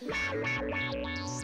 la la la la